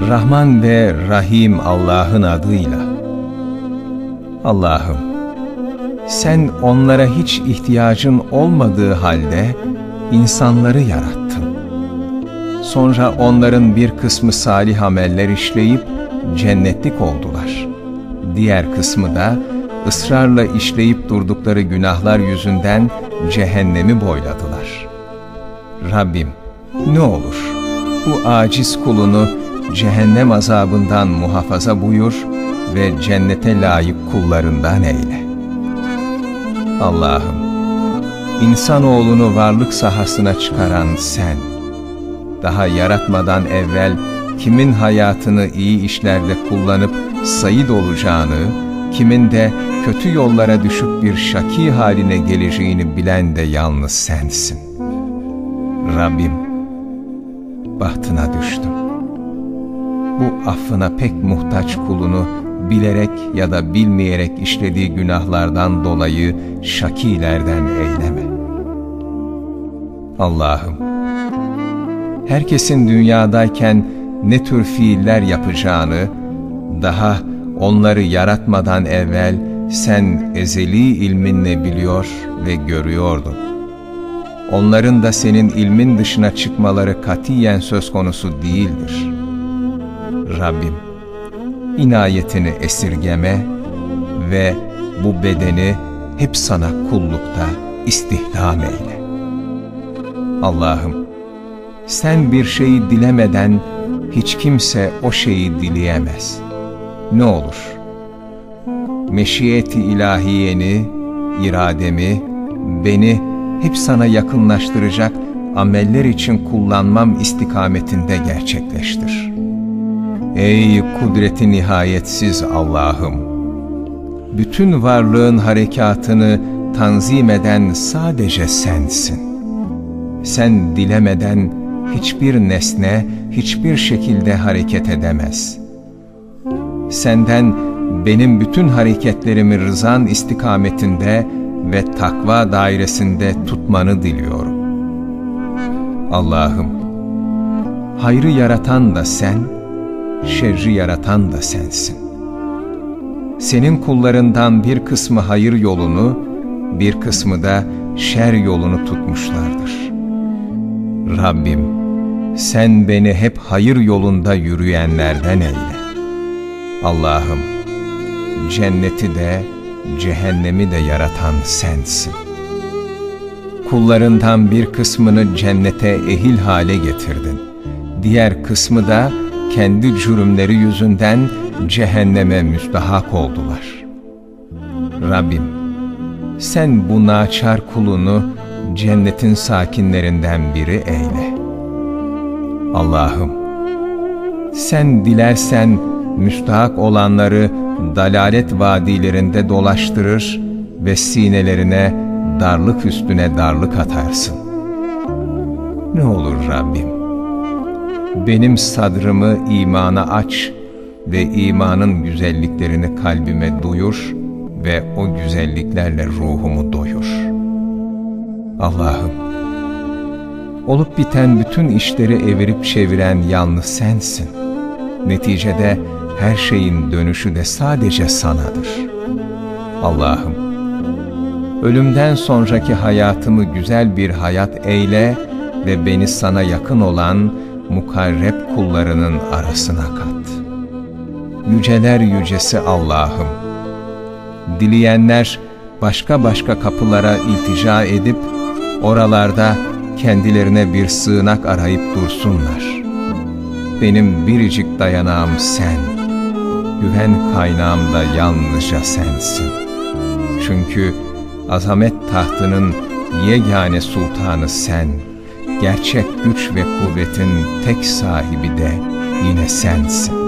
Rahman ve Rahim Allah'ın adıyla. Allah'ım, sen onlara hiç ihtiyacın olmadığı halde insanları yarattın. Sonra onların bir kısmı salih ameller işleyip cennetlik oldular. Diğer kısmı da ısrarla işleyip durdukları günahlar yüzünden cehennemi boyladılar. Rabbim, ne olur bu aciz kulunu cehennem azabından muhafaza buyur ve cennete layık kullarından eyle. Allah'ım, insanoğlunu varlık sahasına çıkaran sen, daha yaratmadan evvel kimin hayatını iyi işlerde kullanıp sayit olacağını, kimin de kötü yollara düşüp bir şaki haline geleceğini bilen de yalnız sensin. Rabbim, bahtına düştüm. Bu affına pek muhtaç kulunu bilerek ya da bilmeyerek işlediği günahlardan dolayı şakilerden eyleme. Allah'ım, herkesin dünyadayken ne tür fiiller yapacağını, daha onları yaratmadan evvel sen ezeli ilminle biliyor ve görüyordun. Onların da senin ilmin dışına çıkmaları katiyen söz konusu değildir. Rabbim, inayetini esirgeme ve bu bedeni hep sana kullukta istihdam eyle. Allah'ım, sen bir şeyi dilemeden hiç kimse o şeyi dileyemez. Ne olur, meşiyeti ilahiyeni, irademi, beni hep sana yakınlaştıracak ameller için kullanmam istikametinde gerçekleştir. Ey kudreti nihayetsiz Allah'ım! Bütün varlığın harekatını tanzim eden sadece sensin. Sen dilemeden hiçbir nesne, hiçbir şekilde hareket edemez. Senden benim bütün hareketlerimi rızan istikametinde ve takva dairesinde tutmanı diliyorum. Allah'ım, hayrı yaratan da sen, şerri yaratan da sensin. Senin kullarından bir kısmı hayır yolunu, bir kısmı da şer yolunu tutmuşlardır. Rabbim, sen beni hep hayır yolunda yürüyenlerden eyle. Allah'ım, cenneti de, cehennemi de yaratan sensin. Kullarından bir kısmını cennete ehil hale getirdin. Diğer kısmı da kendi cürümleri yüzünden cehenneme müstahak oldular. Rabbim, sen bu naçar kulunu cennetin sakinlerinden biri eyle. Allah'ım, sen dilersen müstahak olanları dalalet vadilerinde dolaştırır ve sinelerine darlık üstüne darlık atarsın. Ne olur Rabbim, benim sadrımı imana aç ve imanın güzelliklerini kalbime duyur ve o güzelliklerle ruhumu doyur. Allah'ım, olup biten bütün işleri evirip çeviren yalnız sensin. Neticede her şeyin dönüşü de sadece sanadır. Allah'ım, ölümden sonraki hayatımı güzel bir hayat eyle ve beni sana yakın olan mukarreb kullarının arasına kat. Yüceler yücesi Allah'ım, dileyenler başka başka kapılara iltica edip, oralarda kendilerine bir sığınak arayıp dursunlar. Benim biricik dayanağım sen, güven kaynağım da yalnızca sensin. Çünkü azamet tahtının yegane sultanı sen, gerçek güç ve kuvvetin tek sahibi de yine sensin.